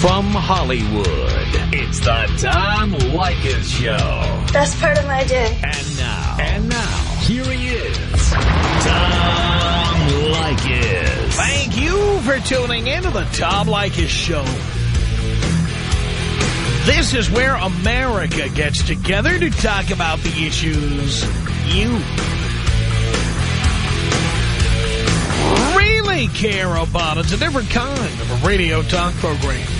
From Hollywood, it's the Tom Leykis Show. Best part of my day. And now, and now, here he is, Tom Leykis. Thank you for tuning in to the Tom Leykis Show. This is where America gets together to talk about the issues you really care about. It's a different kind of a radio talk program.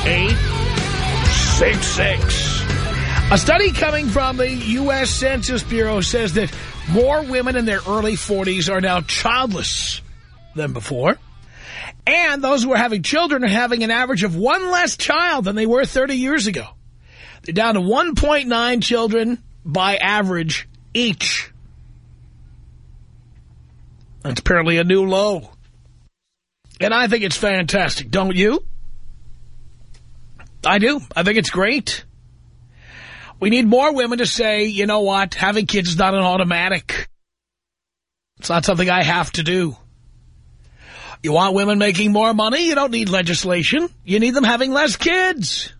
1-800-5800-866. A study coming from the U.S. Census Bureau says that more women in their early 40s are now childless than before. And those who are having children are having an average of one less child than they were 30 years ago. They're down to 1.9 children by average each. That's apparently a new low. And I think it's fantastic, don't you? I do. I think it's great. We need more women to say, you know what, having kids is not an automatic. It's not something I have to do. You want women making more money? You don't need legislation. You need them having less kids.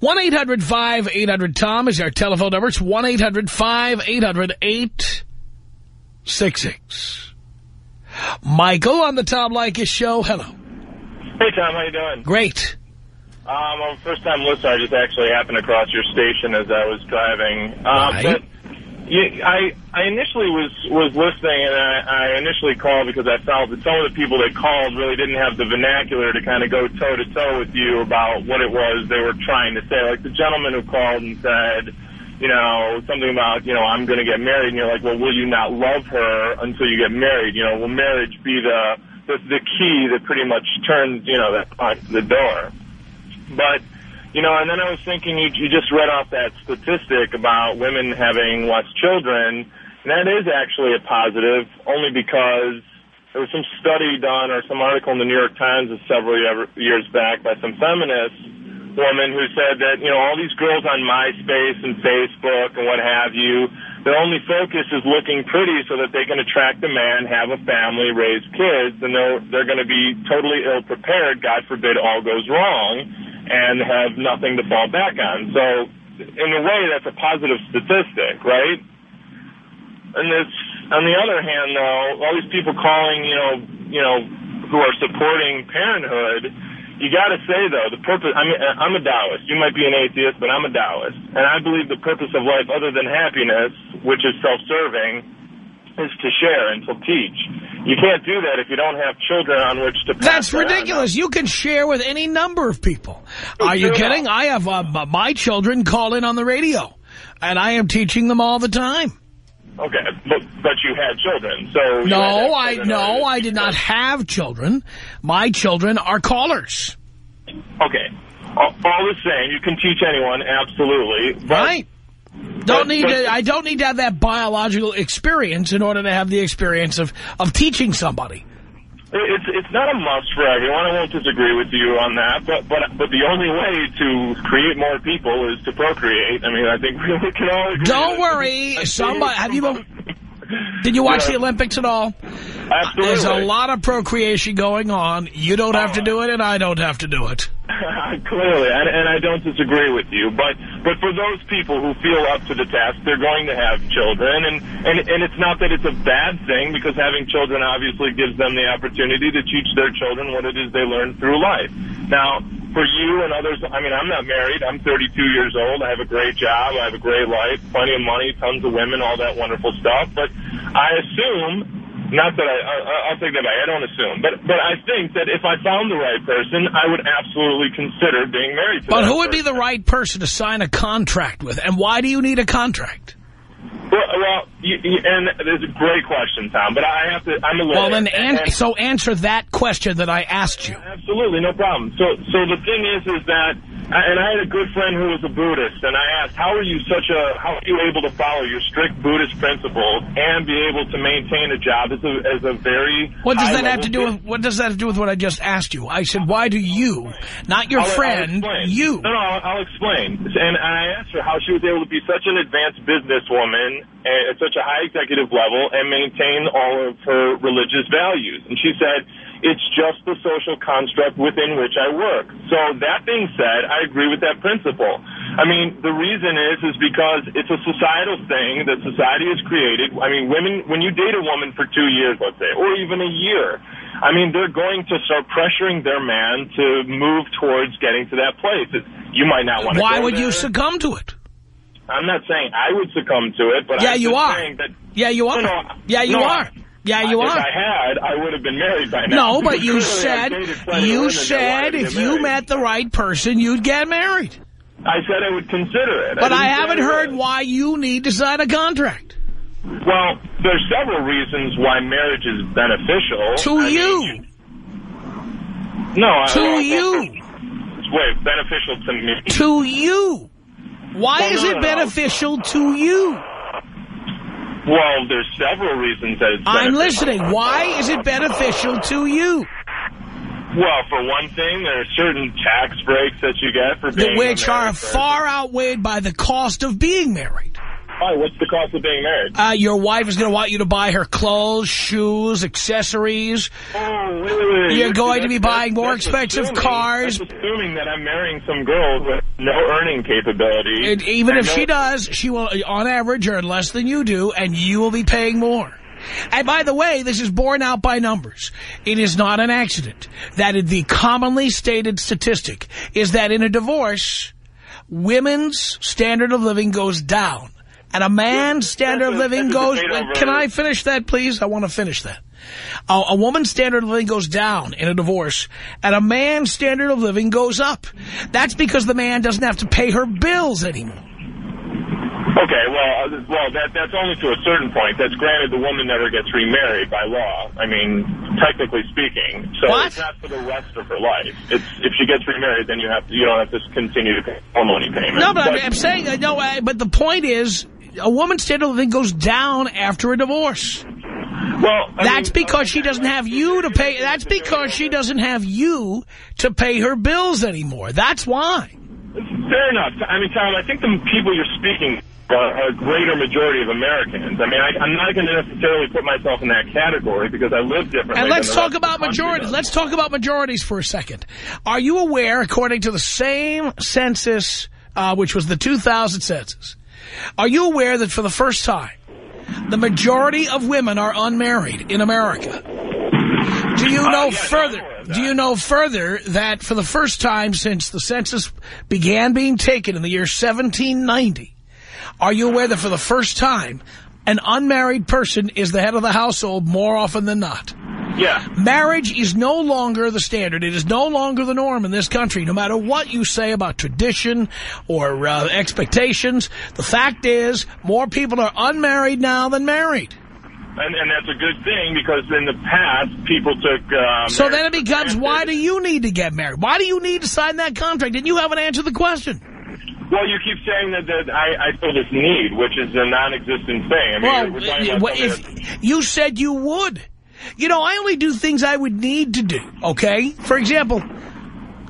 1-800-5800-TOM is our telephone number. It's 1-800-5800-866. Michael on the Tom Leykis show. Hello. Hey, Tom. How you doing? Great. Um, I'm a first-time listener. I just actually happened across your station as I was driving. Um, Right. But you, I, I initially was, was listening, and I, I initially called because I felt that some of the people that called really didn't have the vernacular to kind of go toe-to-toe with you about what it was they were trying to say. Like the gentleman who called and said, you know, something about, you know, I'm going to get married. And you're like, well, will you not love her until you get married? You know, will marriage be the, the, the key that pretty much turns, you know, that onto the door? But, you know, and then I was thinking you, you just read off that statistic about women having less children. And that is actually a positive, only because there was some study done or some article in the New York Times several year- years back by some feminists woman who said that, you know, all these girls on MySpace and Facebook and what have you, their only focus is looking pretty so that they can attract a man, have a family, raise kids, and they're, they're going to be totally ill-prepared, God forbid all goes wrong, and have nothing to fall back on. So, in a way, that's a positive statistic, right? And this, on the other hand, though, all these people calling, you know, you know, who are supporting parenthood, you got to say though, the purpose. I mean, I'm a Taoist. You might be an atheist, but I'm a Taoist, and I believe the purpose of life, other than happiness, which is self-serving, is to share and to teach. You can't do that if you don't have children on which to. That's ridiculous. You can share with any number of people. Are you kidding? I have uh, my children call in on the radio, and I am teaching them all the time. Okay, but but you had children, so you had to No, I children in order no, I did not have children. My children are callers. Okay, all, all the same, you can teach anyone, absolutely. But Right. Don't But- need but- to, I don't need to have that biological experience in order to have the experience of, of teaching somebody. It's it's not a must for everyone. I won't disagree with you on that, but but but the only way to create more people is to procreate. I mean, I think we can all agree. Don't worry. Somebody, have you been, did you watch Yeah. the Olympics at all? Absolutely. There's a lot of procreation going on. You don't have to do it, and I don't have to do it. Clearly, and, and I don't disagree with you, but but for those people who feel up to the task, they're going to have children, and and and it's not that it's a bad thing because having children obviously gives them the opportunity to teach their children what it is they learn through life. Now, for you and others, I mean, I'm not married. I'm 32 years old. I have a great job. I have a great life, plenty of money, tons of women, all that wonderful stuff. But I assume not that I, I, I'll take that back. I don't assume, but but I think that if I found the right person, I would absolutely consider being married to. But who would be the right person to sign a contract with? And why do you need a contract? Well, well you, you, and it's a great question, Tom. But I have to. I'm a lawyer. Well, then, an, and, so answer that question that I asked you. Absolutely, no problem. So, so the thing is, is that, and I had a good friend who was a Buddhist, and I asked, how are you such a, how are you able to follow your strict Buddhist principles and be able to maintain a job as a, as a very What does that have to do with, what does that have to do with what I just asked you? I said, why do you, not your I'll, friend, I'll you. No, no, I'll, I'll explain. And I asked her how she was able to be such an advanced businesswoman at such a high executive level and maintain all of her religious values. And she said, it's just the social construct within which I work. So that being said, I agree with that principle. I mean, the reason is, is because it's a societal thing that society has created. I mean, women, when you date a woman for two years, let's say, or even a year, I mean, they're going to start pressuring their man to move towards getting to that place. It's, you might not want to Why would there. you succumb to it? I'm not saying I would succumb to it, but Yeah, I'm you just are. saying that Yeah, you are. No, no, yeah, you no, are. Yeah, you are. If I had, I would have been married by now. No, but you said, dated plenty of you said if you married. met the right person, you'd get married. I said I would consider it. But I, didn't haven't heard would. why you need to sign a contract. Well, there's several reasons why marriage is beneficial. To I you. mean, no, I- To well, you. Wait, beneficial to me. To you. Why Well, is no, it no, no. beneficial to you? Well, there's several reasons that it's I'm listening. Why is it beneficial to you? Well, for one thing, there are certain tax breaks that you get for being married. Which are far outweighed by the cost of being married. Why? What's the cost of being married? Uh, your wife is going to want you to buy her clothes, shoes, accessories. Oh, wait, wait, wait. You're going to be buying more expensive assuming- cars. Assuming that I'm marrying some girl with no earning capability. And even And if she does, she will, on average, earn less than you do, and you will be paying more. And by the way, this is borne out by numbers. It is not an accident that the commonly stated statistic is that in a divorce, women's standard of living goes down. And a man's standard of living goes... Can I finish that, please? I want to finish that. A, a woman's standard of living goes down in a divorce, and a man's standard of living goes up. That's because the man doesn't have to pay her bills anymore. Okay, well, uh, well, that that's only to a certain point. That's granted the woman never gets remarried by law. I mean, technically speaking. So What? it's not for the rest of her life. It's if she gets remarried, then you have to you don't have to continue to pay alimony payment. No, but I'm, I'm saying, uh, no, uh, but the point is, a woman's standard of living goes down after a divorce. well, I That's mean, because she doesn't have you to pay, that's because she doesn't have you to pay her bills anymore. That's why. Fair enough. I mean, Tom, I think the people you're speaking are a greater majority of Americans. I mean, I, I'm not going to necessarily put myself in that category because I live differently. And let's talk rest of the about majorities. does. Let's talk about majorities for a second. Are you aware, according to the same census, uh, which was the 2000 census, are you aware that for the first time, the majority of women are unmarried in America? Do you Uh, know further? Aware of that. Do you know further that for the first time since the census began being taken in the year 1790, are you aware that for the first time, an unmarried person is the head of the household more often than not? Yeah. Marriage is no longer the standard. It is no longer the norm in this country, no matter what you say about tradition or uh, expectations. The fact is, more people are unmarried now than married. And, and that's a good thing because in the past, people took... Um, So then it becomes, why do you need to get married? Why do you need to sign that contract? And you haven't answered the question. Well, you keep saying that, that I, I feel this need, which is a non-existent thing. I mean, Well, if you said you would. You know, I only do things I would need to do, okay? For example,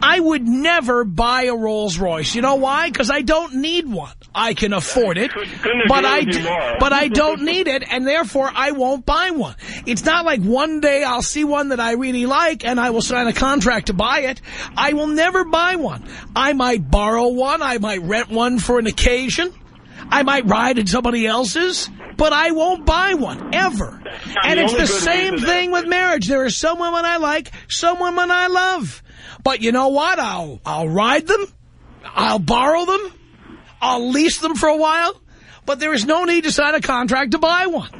I would never buy a Rolls Royce. You know why? Because I don't need one. I can afford it, but I, with you d- more. but I don't need it, and therefore I won't buy one. It's not like one day I'll see one that I really like and I will sign a contract to buy it. I will never buy one. I might borrow one. I might rent one for an occasion. I might ride in somebody else's, but I won't buy one, ever. And the it's the same thing with marriage. There are some women I like, some women I love. But you know what? I'll, I'll ride them. I'll borrow them. I'll lease them for a while. But there is no need to sign a contract to buy one.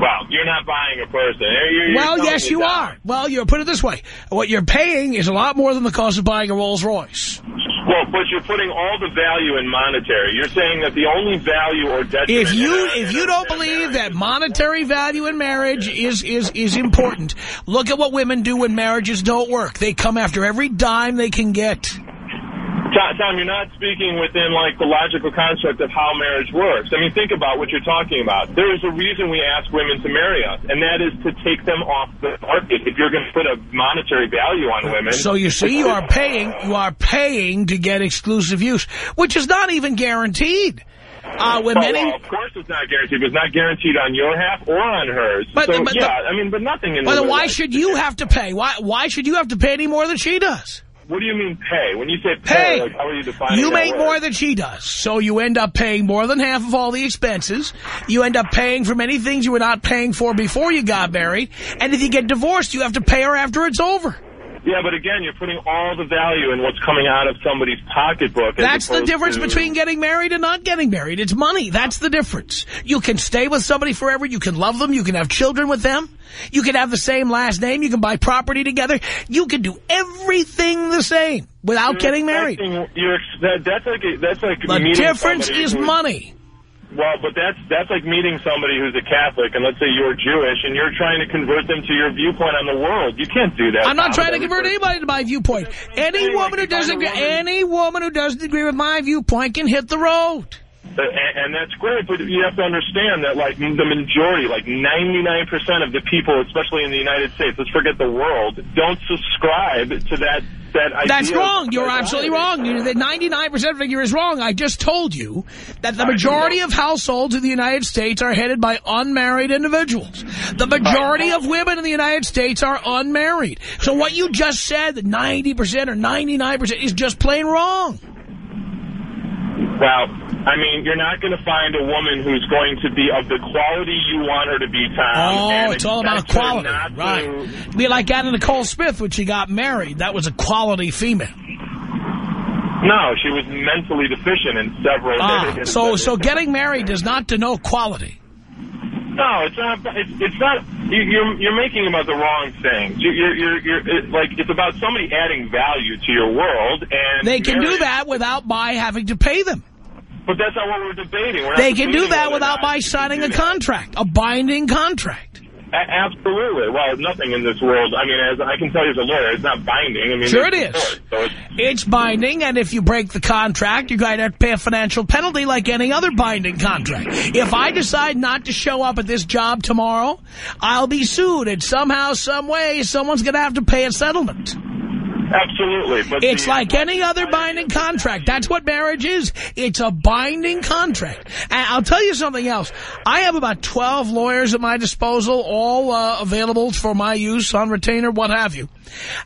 Well, you're not buying a person. You're, you're Well, yes, you that. are. Well, you put it this way. What you're paying is a lot more than the cost of buying a Rolls Royce. Well, but you're putting all the value in monetary. You're saying that the only value or detriment... If you if you don't believe that monetary value in marriage is is is important, look at what women do when marriages don't work. They come after every dime they can get. Tom, you're not speaking within like the logical construct of how marriage works. I mean, think about what you're talking about. There is a reason we ask women to marry us, and that is to take them off the market. If you're going to put a monetary value on women, So you see, you are paying you are paying to get exclusive use, which is not even guaranteed. Uh, when many well, of course, it's not guaranteed. It's not guaranteed on your half or on hers. But- so but- yeah, but- I mean, but nothing in. But then why should you have to pay? Why why should you have to pay any more than she does? What do you mean pay? When you say pay, Pay. like how are you defining You make more than she does, so you end up paying more than half of all the expenses. You end up paying for many things you were not paying for before you got married. And if you get divorced, you have to pay her after it's over. Yeah, but again, you're putting all the value in what's coming out of somebody's pocketbook. That's the difference to- between getting married and not getting married. It's money. That's the difference. You can stay with somebody forever. You can love them. You can have children with them. You can have the same last name. You can buy property together. You can do everything the same without You're getting married. You're that's like a, that's like The difference is money. Well, but that's that's like meeting somebody who's a Catholic, and let's say you're Jewish, and you're trying to convert them to your viewpoint on the world. You can't do that. I'm not trying to convert person- anybody to my viewpoint. Any woman who doesn't agree, any woman who doesn't agree with my viewpoint can hit the road. Uh, And, and that's great, but you have to understand that, like, the majority, like 99% of the people, especially in the United States, let's forget the world, don't subscribe to that, that. That's wrong. You're absolutely wrong. The 99% figure is wrong. I just told you that the majority of households in the United States are headed by unmarried individuals. The majority of women in the United States are unmarried. So what you just said, that 90% or 99% is just plain wrong. Well, I mean, you're not going to find a woman who's going to be of the quality you want her to be, Tom. Oh, it's all about quality. not to- Right. Be like Anna Nicole Smith when she got married. That was a quality female. No, she was mentally deficient in several. Ah, so, so getting married does not denote quality. No, it's not. It's, it's not. you- You're you're making about the wrong thing. You're you're, you're, you're it, like it's about somebody adding value to your world, and They can do that without my having to pay them. But that's not what we're debating. We're They can do that without my signing a that. contract, a binding contract. A- absolutely. Well, nothing in this world. I mean, as I can tell you as a lawyer, it's not binding. I mean, Sure it is. court, so it's, It's binding, and if you break the contract, you're going to have to pay a financial penalty like any other binding contract. If I decide not to show up at this job tomorrow, I'll be sued, and somehow, some way, someone's going to have to pay a settlement. Absolutely. But It's the- like any other binding contract. That's what marriage is. It's a binding contract. And I'll tell you something else. I have about 12 lawyers at my disposal, all uh, available for my use on retainer, what have you.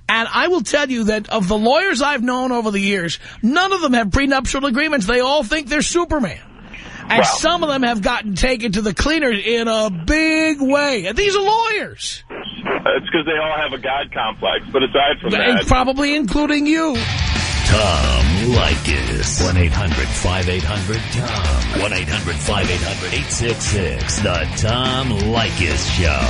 And I will tell you that of the lawyers I've known over the years, none of them have prenuptial agreements. They all think they're Superman. And Wow. some of them have gotten taken to the cleaners in a big way. And these are lawyers. It's because they all have a God complex. But aside from And that, probably including you. Tom Leykis. 1-800-5800-TOM. 1-800-5800-866. The Tom Leykis Show.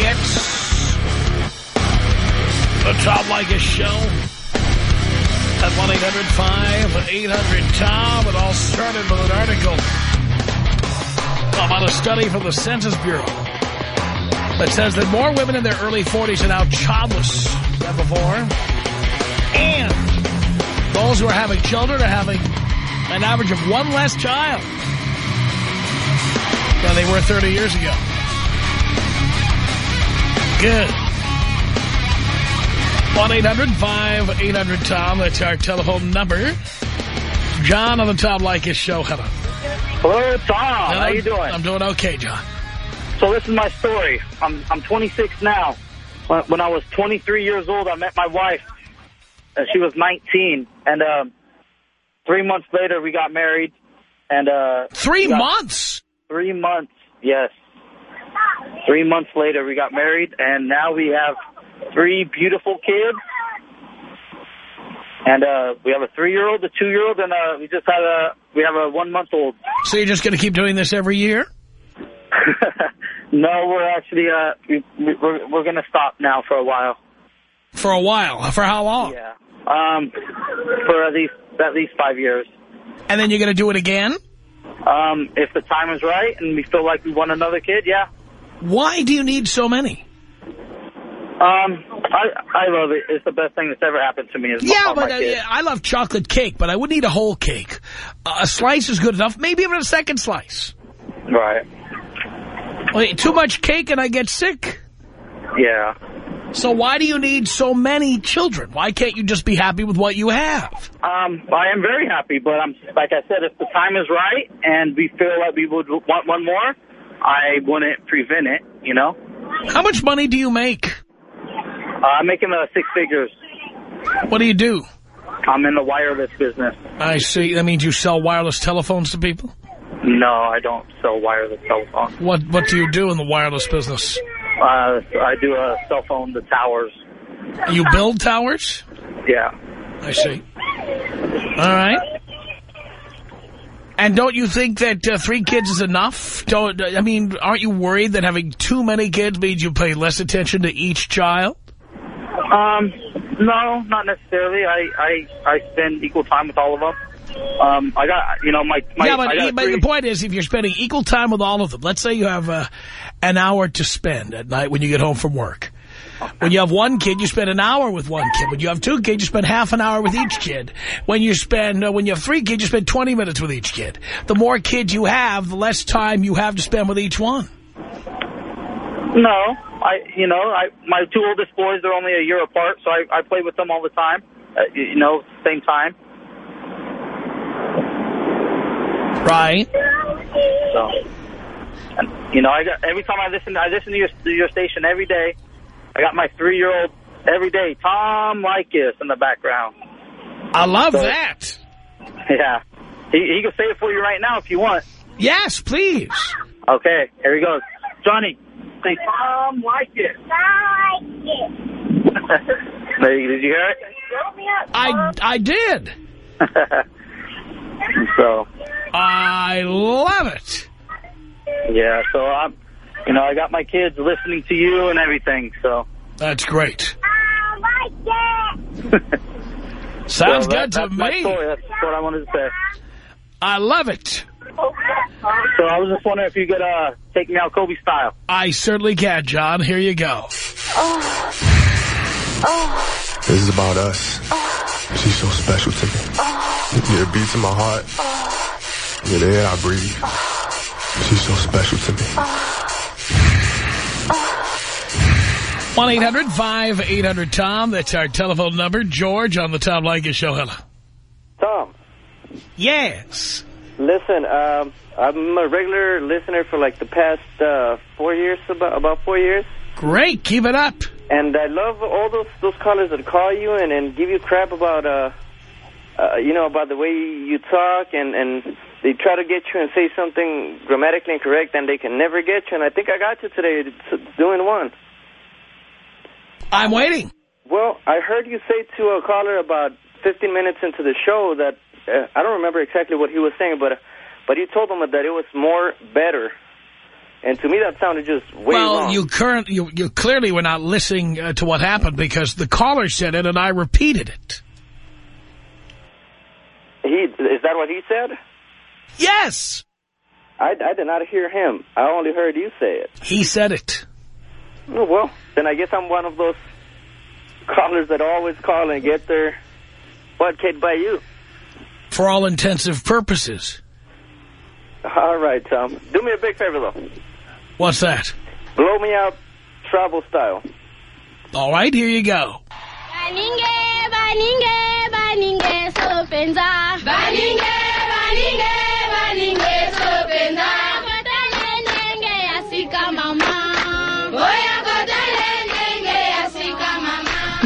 It's the Tom Leykis Show at 1-800-5800-TOM. It all started with an article about a study from the Census Bureau that says that more women in their early 40s are now childless than before. And those who are having children are having an average of one less child than they were 30 years ago. Good. 1-800-5800-TOM. That's our telephone number. John on the Tom Leykis show. Hello. Hello, Tom. How you doing? I'm doing okay, John. So this is my story. I'm I'm 26 now. When, when I was 23 years old, I met my wife. Uh, she was 19, and um, three months later we got married. And uh, Three months? Three months, yes. Three months later we got married, and now we have three beautiful kids. And uh, we have a three-year-old, a two-year-old, and uh, we just had a we have a one-month-old. So you're just going to keep doing this every year? no, we're actually uh we, we're we're gonna stop now for a while. For a while. For how long? Yeah. Um, for at least at least five years. And then you're going to do it again? Um, if the time is right and we feel like we want another kid, yeah. Why do you need so many? Um, I I love it. It's the best thing that's ever happened to me. Is Yeah, but uh, I love chocolate cake, but I wouldn't eat a whole cake. Uh, a slice is good enough. Maybe even a second slice. Right. Wait, too much cake and I get sick. Yeah. So why do you need so many children? Why can't you just be happy with what you have? Um, I am very happy, but I'm like I said, if the time is right and we feel like we would want one more, I wouldn't prevent it. You know, How much money do you make? Uh, I'm making uh, six figures. What do you do? I'm in the wireless business. I see. That means you sell wireless telephones to people? No, I don't sell wireless telephones. What What do you do in the wireless business? Uh, I do a cell phone, the towers. You build towers? Yeah. I see. All right. And don't you think that uh, three kids is enough? Don't I mean, aren't you worried that having too many kids means you pay less attention to each child? Um, no, not necessarily. I, I, I spend equal time with all of them. Um, I got, you know, my, my yeah, but, I got but the point is, if you're spending equal time with all of them, let's say you have uh, an hour to spend at night when you get home from work. When you have one kid, you spend an hour with one kid. When you have two kids, you spend half an hour with each kid. When you spend, uh, when you have three kids, you spend 20 minutes with each kid. The more kids you have, the less time you have to spend with each one. No, I, you know, I, my two oldest boys, they're only a year apart, so I, I play with them all the time. Uh, you you know, same time. Right. So, and, you know, I got every time I listen, I listen to your, to your station every day. I got my three-year-old every day, Tom Leykis, in the background. I love So- that. Yeah, he, he can say it for you right now if you want. Yes, please. Okay, here he goes. Johnny, say Tom Leykis. There you- Did you hear it? I, I did. so, I love it. yeah, so I'm, you know, I got my kids listening to you and everything, so. That's great. Sounds So that- Sounds good to that's my me. story. That's what I wanted to say. I love it. So I was just wondering if you could uh, take me out Kobe style. I certainly can, John. Here you go. This is about us. She's so special to me. You're a beat to my heart. You're the air I breathe. She's so special to me. 1-800-5800-TOM. That's our telephone number. George on the Tom Leykis Show. Hello. Tom, Yes. listen, um, I'm a regular listener for like the past uh, four years, about, about four years. Great. Keep it up. And I love all those those callers that call you and, and give you crap about, uh, uh, you know, about the way you talk and, and they try to get you and say something grammatically incorrect and they can never get you. And I think I got you today doing one. I'm waiting. Well, I heard you say to a caller about 15 minutes into the show that uh, I don't remember exactly what he was saying, but but you told them that it was more better, and to me that sounded just way well, wrong. you current you you clearly were not listening uh, to what happened because the caller said it and I repeated it. he is that what he said? Yes. I, I did not hear him. I only heard you say it. He said it. Oh, well, then I guess I'm one of those callers that always call and get their butt kicked by you. For all intensive purposes. All right, Tom. Do me a big favor though. What's that? Blow me out, travel style. All right, here you go. Baninge, baninge, baninge, sopenza. Baninge, baninge, baninge, sopenza.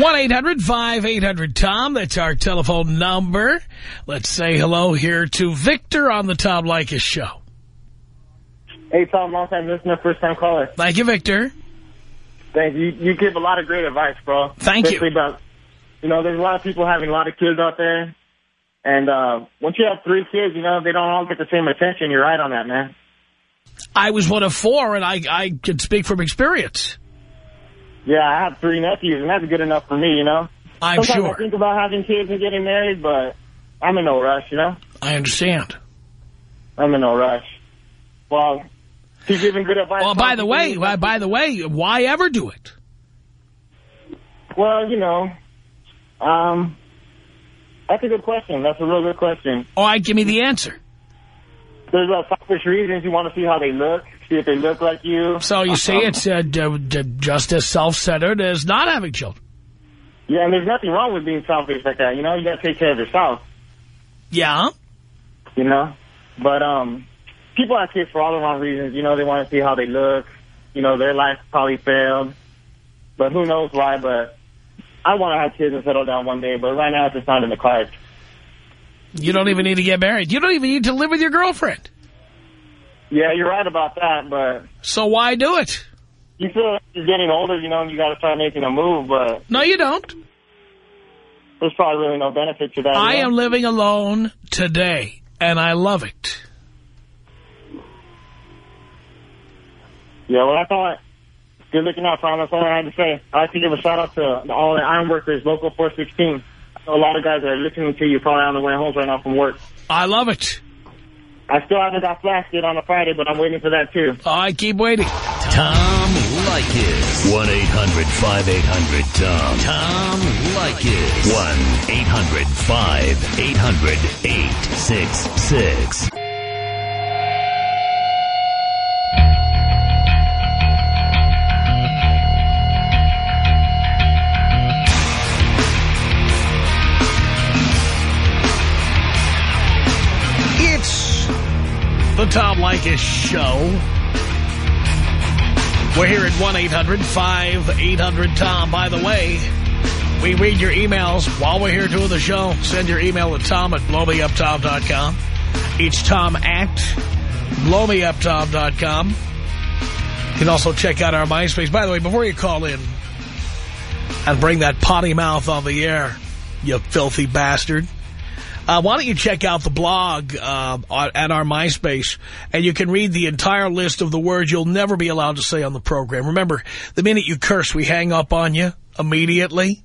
1-800-5800-TOM. That's our telephone number. Let's say hello here to Victor on the Tom Leykis Show. Hey, Tom, long time listener, first time caller. Thank you, Victor. Thank you. You give a lot of great advice, bro. Thank you. About, you know, there's a lot of people having a lot of kids out there. And uh, once you have three kids, you know, they don't all get the same attention. You're right on that, man. I was one of four, and I, I can speak from experience. Yeah, I have three nephews, and that's good enough for me, you know? I'm Sometimes sure. I think about having kids and getting married, but I'm in no rush, you know? I understand. I'm in no rush. Well, he's giving good advice. Well, by the way, by, by the way, why ever do it? Well, you know, um, that's a good question. That's a real good question. All right, give me the answer. There's uh, selfish reasons. You want to see how they look, see if they look like you. So you see, Um, it's uh, just as self-centered as not having children. Yeah, and there's nothing wrong with being selfish like that. You know, you got to take care of yourself. Yeah? You know, but um, people have kids for all the wrong reasons. You know, they want to see how they look. You know, their life probably failed, but who knows why? But I want to have kids and settle down one day. But right now, it's just not in the cards. You don't even need to get married. You don't even need to live with your girlfriend. Yeah, you're right about that. But So why do it? you feel like you're getting older. You know, and you got to start making a move. But No, you don't. there's probably really no benefit to that. I know? am living alone today, and I love it. Yeah, well, I thought good looking out, Tom. That's all I had to say. I'd like to give a shout out to all the iron workers, local 416. I know a lot of guys are listening to you probably on the way home right now from work. I love it. I still haven't got blasted on a Friday, but I'm waiting for that too. I keep waiting. Tom Leykis. 1-800-5800-TOM. Tom Leykis. 1-800-5800-866. The Tom Leykis Show. We're here at 1-800-5800-TOM. By the way, we read your emails while we're here doing the show. Send your email to tom at blowmeuptom.com. It's tom at blowmeuptom.com. You can also check out our MySpace. By the way, before you call in and bring that potty mouth on the air, you filthy bastard, uh, why don't you check out the blog uh, at our MySpace, and you can read the entire list of the words you'll never be allowed to say on the program. Remember, the minute you curse, we hang up on you immediately.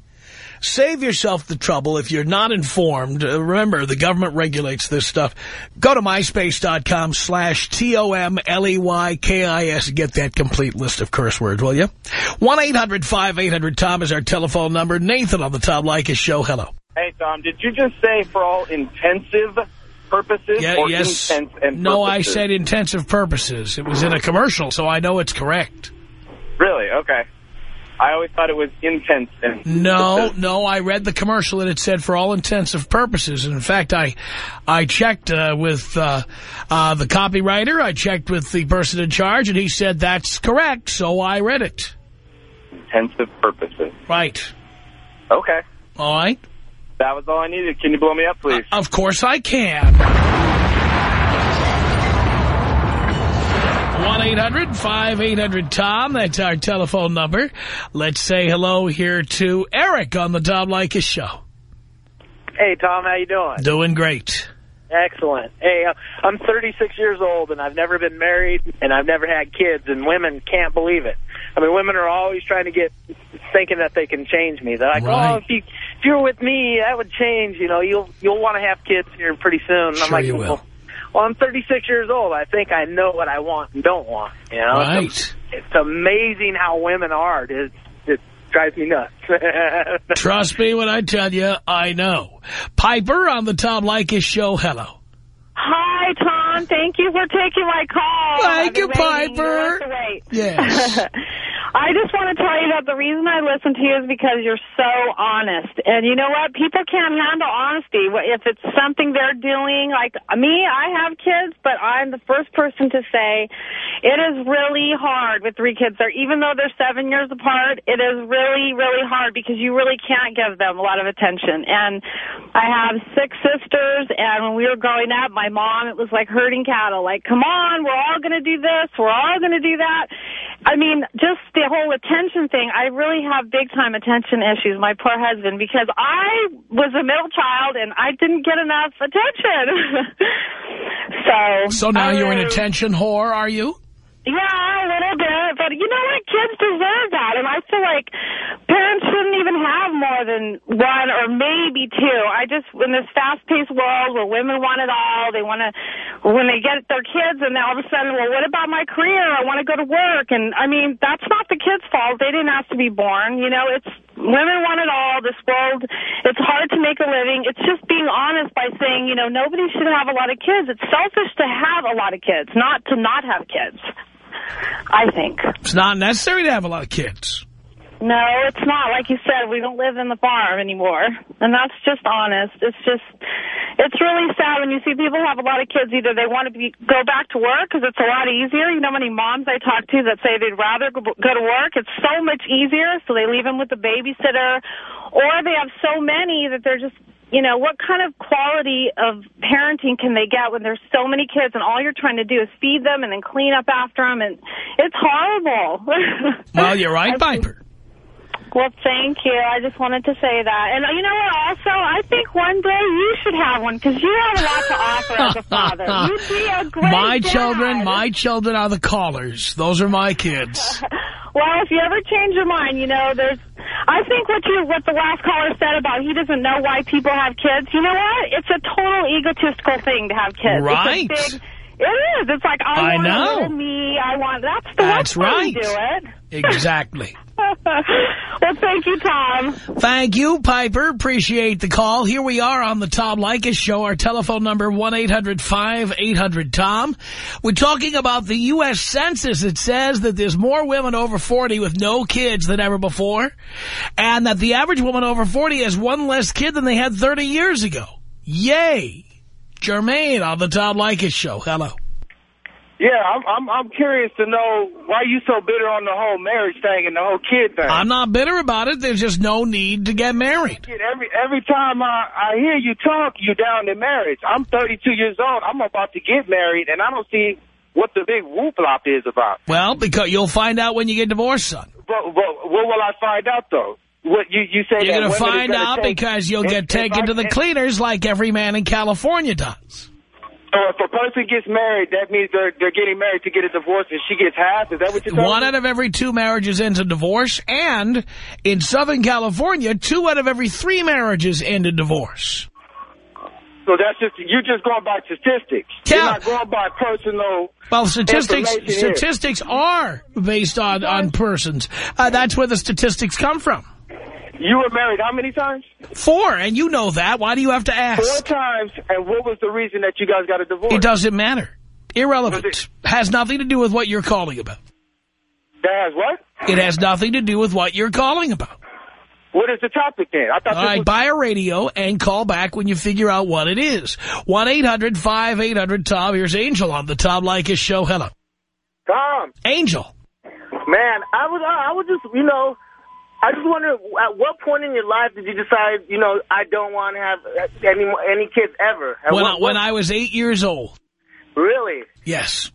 Save yourself the trouble if you're not informed. Uh, remember, the government regulates this stuff. Go to myspace.com slash T-O-M-L-E-Y-K-I-S and get that complete list of curse words, will you? 1-800-5800-TOM is our telephone number. Nathan on the Tom Leykis show. Hello. Hey, Tom, did you just say for all intensive purposes Yeah, or yes. intense and no, I said intensive purposes. It was in a commercial, so I know it's correct. Really? Okay. I always thought it was intense. And No, no, I read the commercial and it said for all intensive purposes. And in fact, I I checked uh, with uh, uh, the copywriter. I checked with the person in charge, and he said that's correct, so I read it. Intensive purposes. Right. Okay. All right. That was all I needed. Can you blow me up, please? Of course I can. 1-800-5800-TOM. That's our telephone number. Let's say hello here to Eric on the Tom Leykis show. Hey, Tom, how you doing? Doing great. Excellent. Hey, uh, I'm 36 years old, and I've never been married, and I've never had kids, and women can't believe it. I mean, women are always trying to get, thinking that they can change me. They're like, oh, Right. oh, if you if you're with me, that would change. You know, you'll you'll want to have kids here pretty soon. And I'm Sure like, you will. Well, well, I'm 36 years old. I think I know what I want and don't want. You know, Right. it's, it's amazing how women are. It, it drives me nuts. Trust me when I tell you, I know. Piper on the Tom Leykis show. Hello. Hi, Tom. Thank you for taking my call. Thank I've you, Piper. have. Yes. I just want to tell you that the reason I listen to you is because you're so honest. And you know what? People can't handle honesty. If it's something they're doing, like me, I have kids, but I'm the first person to say it is really hard with three kids there. Even though they're seven years apart, it is really, really hard because you really can't give them a lot of attention. And I have six sisters, and when we were growing up, my mom, it was like herding cattle. Like, come on, we're all going to do this, we're all going to do that. I mean, just the whole attention thing, I really have big time attention issues, my poor husband, because I was a middle child and I didn't get enough attention. so So now you're an um, attention whore, are you? Yeah, a little bit, but you know what? Kids deserve that, and I feel like parents shouldn't even have more than one or maybe two. I just, in this fast-paced world where women want it all, they want to, when they get their kids, and then all of a sudden, well, what about my career? I want to go to work, and I mean, that's not the kids' fault. They didn't ask to be born. You know, it's women want it all. This world, it's hard to make a living. It's just being honest by saying, you know, nobody should have a lot of kids. It's selfish to have a lot of kids, not to not have kids. I think. It's not necessary to have a lot of kids. No, it's not. Like you said, we don't live in the farm anymore. And that's just honest. It's just, it's really sad when you see people have a lot of kids. Either they want to be, go back to work because it's a lot easier. You know how many moms I talk to that say they'd rather go, go to work? It's so much easier, so they leave them with the babysitter. Or they have so many that they're just you know, what kind of quality of parenting can they get when there's so many kids and all you're trying to do is feed them and then clean up after them? And it's horrible. Well, you're right, Piper. Well, thank you. I just wanted to say that. And uh, you know what, also, I think one day you should have one because you have a lot to offer as a father. You'd be a great My dad. children, my children are the callers. Those are my kids. Well, if you ever change your mind, you know, there's, I think what you, what the last caller said about he doesn't know why people have kids, you know what? It's a total egotistical thing to have kids. Right. It's a big, it is. It's like, I, I want know. me. I want, that's the That's right. to do it. Exactly. well, thank you, Tom. Thank you, Piper. Appreciate the call. Here we are on the Tom Leykis Show. Our telephone number, 1-800-5800-TOM. We're talking about the U.S. Census. It says that there's more women over 40 with no kids than ever before, and that the average woman over 40 has one less kid than they had 30 years ago. Yay! Jermaine on the Tom Leykis Show. Hello. Yeah, I'm, I'm I'm curious to know why you so bitter on the whole marriage thing and the whole kid thing. I'm not bitter about it. There's just no need to get married. Every every time I I hear you talk, you down in marriage. I'm 32 years old. I'm about to get married, and I don't see what the big whoop-lop is about. Well, because you'll find out when you get divorced, son. But, but what will I find out though? What you you say? You're going to find out take- because you'll if- get taken I- to the cleaners like every man in California does. So if a person gets married, that means they're they're getting married to get a divorce, and she gets half. Is that what you're telling One out of every two marriages ends in divorce, and in Southern California, two out of every three marriages end in divorce. So that's just you're just going by statistics. You're Yeah. not going by personal. Well, statistics information here. statistics are based on, on persons. Uh, that's where the statistics come from. You were married how many times? Four, and you know that. Why do you have to ask? Four times. And what was the reason that you guys got a divorce? It doesn't matter. Irrelevant. It- Has nothing to do with what you're calling about. That has what? It has nothing to do with what you're calling about. What is the topic then? I thought All right, buy a radio and call back when you figure out what it is. 1-800-5800-TOM. Here's Angel on the Tom Leykis Show. Hello. Tom, Angel. man, I was I was just you know, I just wonder at what point in your life did you decide you know I don't want to have any any kids ever? At When, what, I, when what- I was eight years old. really Yes.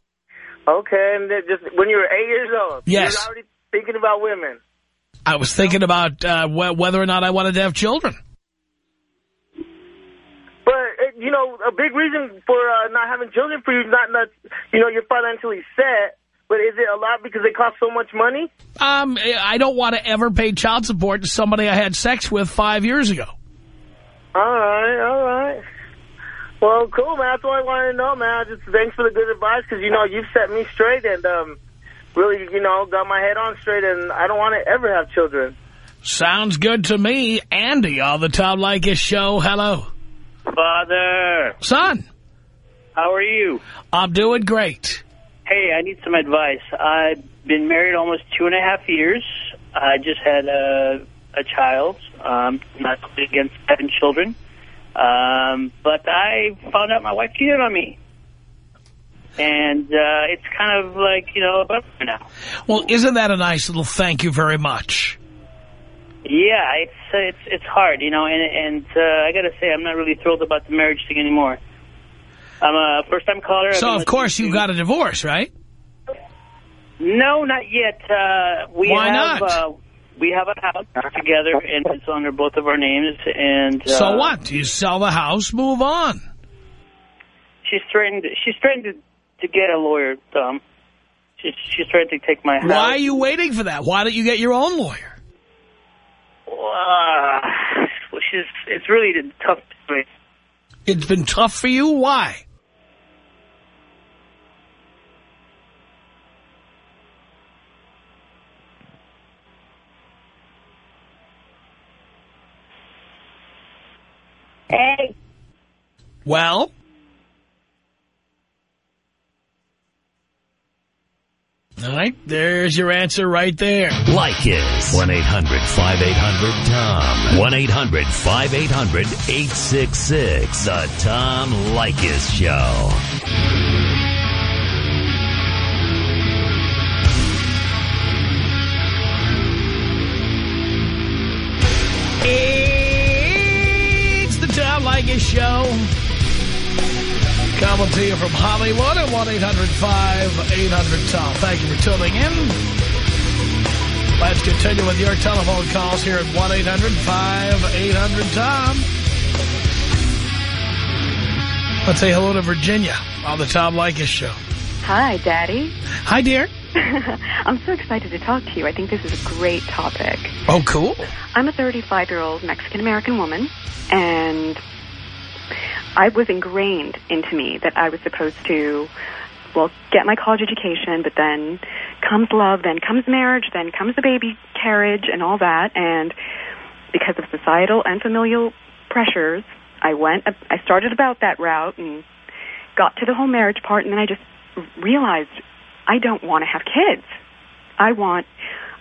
okay, and then just when you were eight years old, Yes. you were already thinking about women. I was thinking about uh, wh whether or not I wanted to have children. But uh, you know, a big reason for uh, not having children for you is not not you know you're financially set. But is it a lot because they cost so much money? Um, I don't want to ever pay child support to somebody I had sex with five years ago. All right, all right. Well, cool, man. That's all I wanted to know, man. Just thanks for the good advice because, you know, you've set me straight and um, really, you know, got my head on straight, and I don't want to ever have children. Sounds good to me. Andy on the Tom Leykis Show. Hello. Father, Son, how are you? I'm doing great. Hey, I need some advice. I've been married almost two and a half years. I just had a, a child. Um, not against having children. Um, but I found out my wife cheated on me. And uh, it's kind of like, you know, a bummer now. Well, isn't that a nice little thank you very much? Yeah, it's uh, it's it's hard, you know, and and uh, I got to say, I'm not really thrilled about the marriage thing anymore. I'm a first-time caller. So, of course, you got a divorce, right? No, not yet. Uh, we Why have, not? Uh, we have a house together, and it's under both of our names. And uh, So what? You sell the house, move on. She's threatened. She's threatened to, to get a lawyer. Tom. She's, she's trying to take my house. Why are you waiting for that? Why don't you get your own lawyer? Uh, well, she's, it's really tough. to. It's been tough for you? Why? Hey. Well? All right, there's your answer right there. Leykis. 1-800-5800-TOM. 1-800-5800-866. The Tom Leykis Show. It's the Tom Leykis Show. Coming to you from Hollywood at 1-800-5800-TOM. Thank you for tuning in. Let's continue with your telephone calls here at 1-800-5800-TOM. Let's say hello to Virginia on the Tom Leykis Show. Hi, Daddy. Hi, dear. I'm so excited to talk to you. I think this is a great topic. Oh, cool. I'm a 35-year-old Mexican-American woman, and I was ingrained into me that I was supposed to, well, get my college education, but then comes love, then comes marriage, then comes the baby carriage and all that, and because of societal and familial pressures, I went, I started about that route and got to the whole marriage part, and then I just realized I don't want to have kids. I want,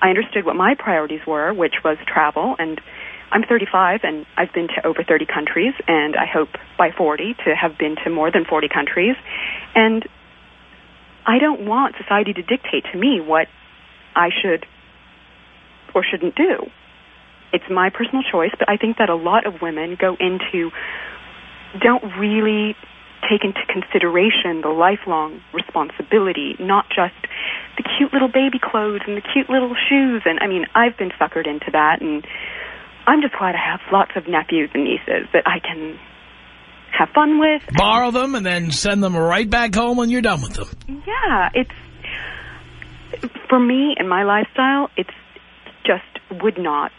I understood what my priorities were, which was travel, and I'm 35 and I've been to over 30 countries, and I hope by 40 to have been to more than 40 countries. And I don't want society to dictate to me what I should or shouldn't do. It's my personal choice, but I think that a lot of women go into, don't really take into consideration the lifelong responsibility, not just the cute little baby clothes and the cute little shoes. And I mean, I've been suckered into that, and I'm just glad I have lots of nephews and nieces that I can have fun with. Borrow them and then send them right back home when you're done with them. Yeah, it's for me and my lifestyle. It's just would not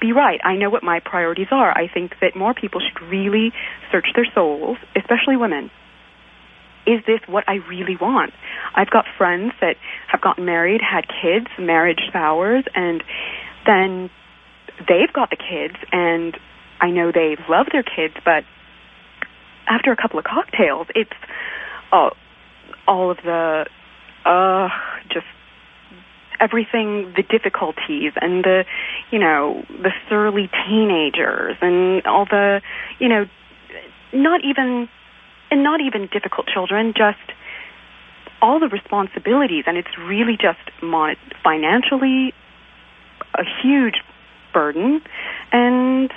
be right. I know what my priorities are. I think that more people should really search their souls, especially women. Is this what I really want? I've got friends that have gotten married, had kids, marriage sours, and then they've got the kids, and I know they love their kids, but after a couple of cocktails, it's oh, all of the, uh, just everything, the difficulties and the, you know, the surly teenagers and all the, you know, not even, and not even difficult children, just all the responsibilities. And it's really just mon- financially a huge burden. And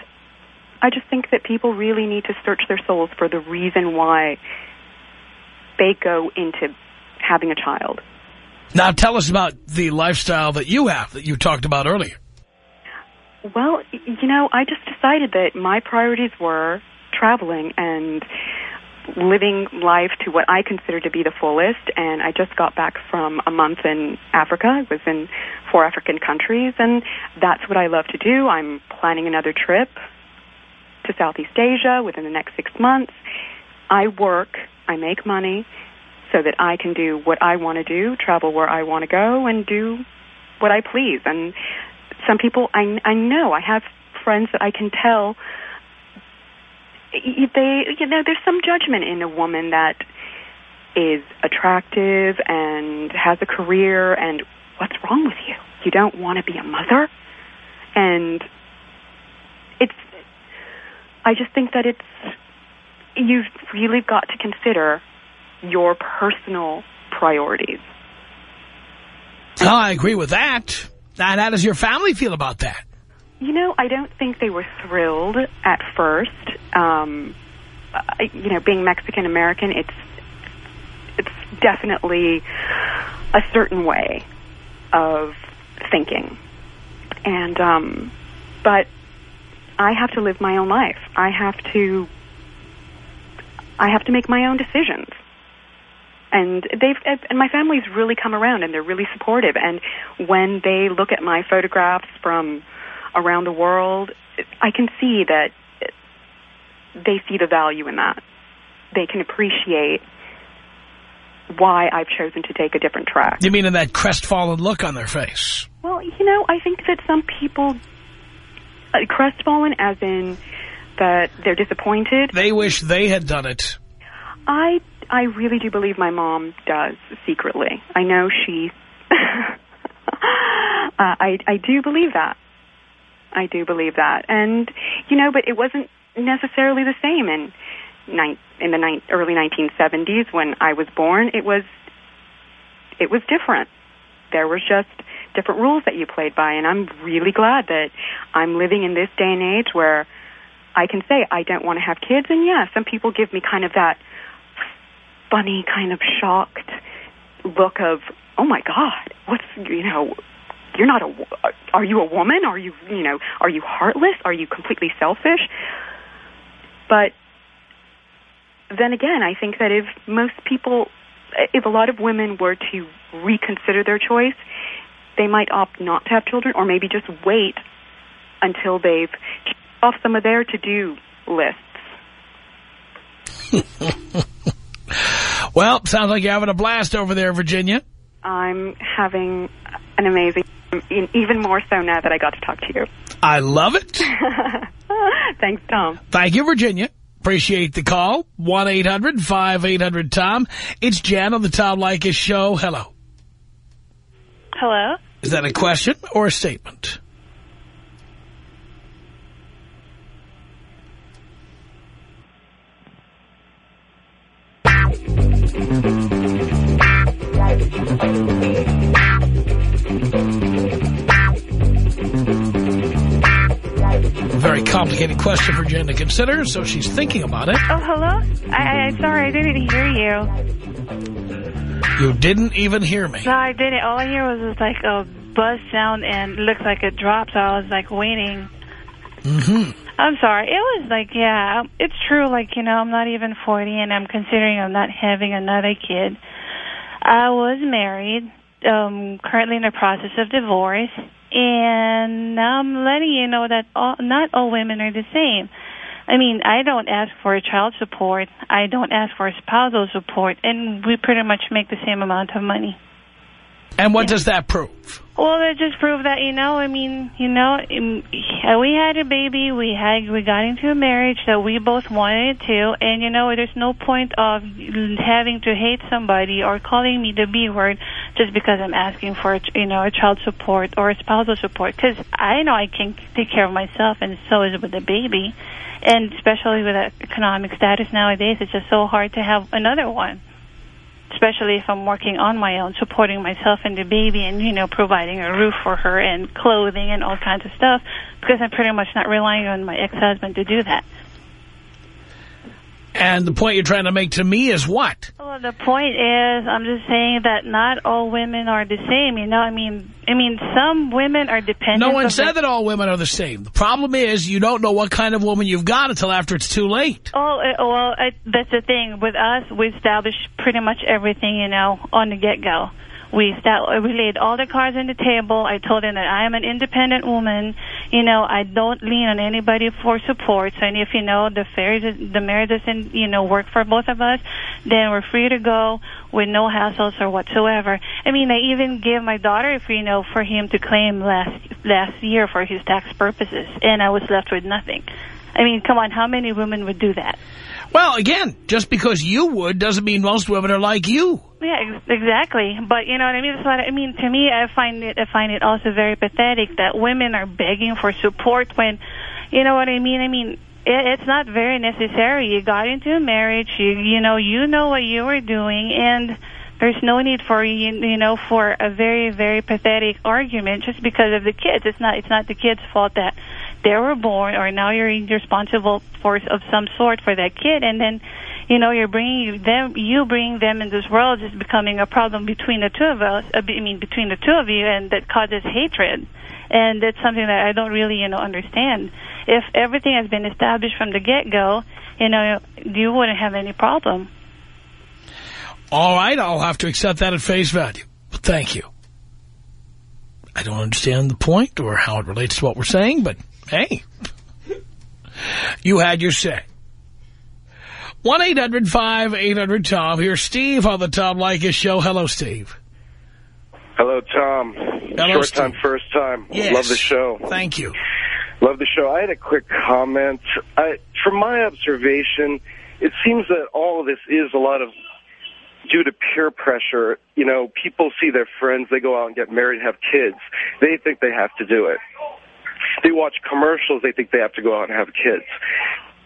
I just think that people really need to search their souls for the reason why they go into having a child. Now tell us about the lifestyle that you have that you talked about earlier. Well, you know, I just decided that my priorities were traveling and living life to what I consider to be the fullest. And I just got back from a month in Africa. I was in four African countries, and that's what I love to do. I'm planning another trip to Southeast Asia within the next six months. I work, I make money so that I can do what I want to do, travel where I want to go, and do what I please. And some people, I, I know, I have friends that I can tell they, you know, there's some judgment in a woman that is attractive and has a career, and what's wrong with you? You don't want to be a mother? And it's, I just think that it's, you've really got to consider your personal priorities. I agree with that. And how does your family feel about that? You know, I don't think they were thrilled at first. Um, you know, being Mexican American, it's it's definitely a certain way of thinking, and um, but I have to live my own life. I have to I have to make my own decisions, and they've and my family's really come around and they're really supportive and when they look at my photographs from around the world i can see that they see the value in that they can appreciate why i've chosen to take a different track You mean in that crestfallen look on their face? well you know i think that some people uh, crestfallen as in that they're disappointed They wish they had done it. I I really do believe my mom does secretly. I know she. uh, I I do believe that. I do believe that, and you know, but it wasn't necessarily the same in in the ni- early 1970s when I was born. It was it was different. There was just different rules that you played by, and I'm really glad that I'm living in this day and age where I can say I don't want to have kids. And yeah, some people give me kind of that funny, kind of shocked look of, oh my God, what's, you know, you're not a, are you a woman? Are you, you know, are you heartless? Are you completely selfish? But then again, I think that if most people, if a lot of women were to reconsider their choice, they might opt not to have children or maybe just wait until they've off some of their to-do lists. Well, sounds like you're having a blast over there, Virginia. I'm having an amazing, even more so now that I got to talk to you. I love it. Thanks, Tom. Thank you, Virginia. Appreciate the call. 1-800-5800-TOM. It's Jan on the Tom Leykis Show. Hello. Hello? Is that a question or a statement? Very complicated question for Jen to consider, so she's thinking about it. Oh, hello? I, I sorry, I didn't hear you. You didn't even hear me. No, I didn't. All I hear was just like a buzz sound and looks like it dropped, so I was like waiting. Mm-hmm. I'm sorry. It was like, yeah, it's true. Like, you know, I'm not even 40 and I'm considering I'm not having another kid. I was married, um, currently in the process of divorce, and I'm letting you know that all, not all women are the same. I mean, I don't ask for child support. I don't ask for spousal support, and we pretty much make the same amount of money. And what does that prove? Well, it just proved that, you know, I mean, you know, um, we had a baby, we had, we got into a marriage that we both wanted to, and, you know, there's no point of having to hate somebody or calling me the B word just because I'm asking for, you know, a child support or a spousal support, because I know I can take care of myself, and so is with the baby, and especially with the economic status nowadays, it's just so hard to have another one especially if I'm working on my own, supporting myself and the baby and, you know, providing a roof for her and clothing and all kinds of stuff because I'm pretty much not relying on my ex-husband to do that. And the point you're trying to make to me is what? Well, the point is, I'm just saying that not all women are the same, you know, I mean, I mean, some women are dependent. No one said that all women are the same. The problem is you don't know what kind of woman you've got until after it's too late. Oh, uh, well, I, that's the thing. With us, we establish pretty much everything, you know, on the get-go. We, sta- we laid all the cards on the table. I told him that I am an independent woman. You know, I don't lean on anybody for support. So, and if, you know, the, fair, the marriage doesn't, you know, work for both of us, then we're free to go with no hassles or whatsoever. I mean, I even gave my daughter, if you know, for him to claim last last year for his tax purposes, and I was left with nothing. I mean, come on, how many women would do that? Well, again, just because you would doesn't mean most women are like you. Yeah, ex- exactly. But you know what I mean. What I mean. To me, I find it. I find it also very pathetic that women are begging for support when, you know what I mean. I mean, it, it's not very necessary. You got into a marriage. You you know you know what you were doing, and there's no need for you you know for a very very pathetic argument just because of the kids. It's not it's not the kids' fault that they were born, or now you're responsible for of some sort for that kid, and then you know you're bringing them you bring them in this world is becoming a problem between the two of us uh, I mean between the two of you and that causes hatred and that's something that I don't really you know understand if everything has been established from the get go you know you wouldn't have any problem All right, I'll have to accept that at face value. But thank you. I don't understand the point or how it relates to what we're saying, but hey, you had your say. 1-800-5800-TOM. Here's Steve on the Tom Leykis show. Hello, Steve. Hello, Tom. Hello, Short Steve. time, first time. Yes. Love the show. Thank you. Love the show. I had a quick comment. I, from my observation, it seems that all of this is a lot of due to peer pressure. You know, people see their friends, they go out and get married, have kids. They think they have to do it. They watch commercials, they think they have to go out and have kids.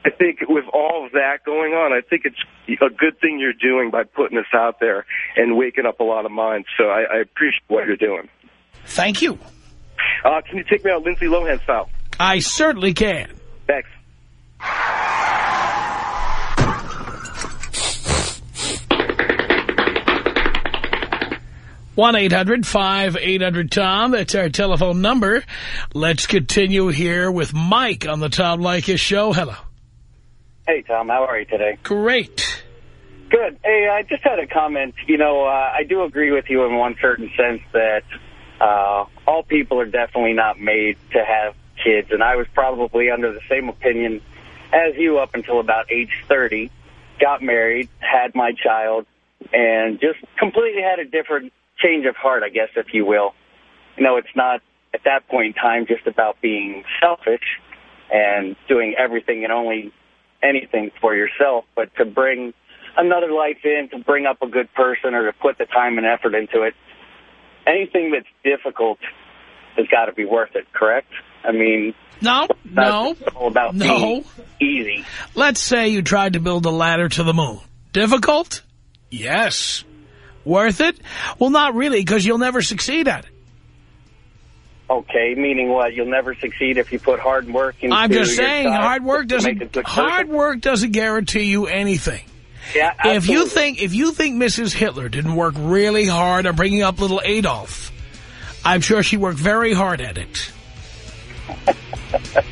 I think with all of that going on, I think it's a good thing you're doing by putting this out there and waking up a lot of minds. So I, I appreciate what you're doing. Thank you. Uh, can you take me out Lindsay Lohan style? I certainly can. Thanks. One 800 tom That's our telephone number. Let's continue here with Mike on the Tom Leykis show. Hello. Hey, Tom. How are you today? Great. Good. Hey, I just had a comment. You know, uh, I do agree with you in one certain sense that uh, all people are definitely not made to have kids, and I was probably under the same opinion as you up until about age 30, got married, had my child, and just completely had a different change of heart, I guess, if you will. You know, it's not at that point in time just about being selfish and doing everything and only anything for yourself, but to bring another life in, to bring up a good person or to put the time and effort into it. Anything that's difficult has got to be worth it, correct? I mean, No, no, it's all about no. easy. Let's say you tried to build a ladder to the moon. Difficult? Yes. Worth it? Well, not really, because you'll never succeed at it. Okay, meaning what? You'll never succeed if you put hard work into I'm just saying, hard work to make a doesn't hard work doesn't guarantee you anything. Yeah, If you think if you think Mrs. Hitler didn't work really hard on bringing up little Adolf, I'm sure she worked very hard at it.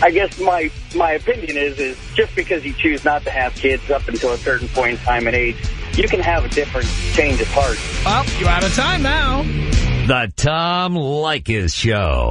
I guess my my opinion is is just because you choose not to have kids up until a certain point in time and age, you can have a different change of heart. Well, you're out of time now. The Tom Leykis Show.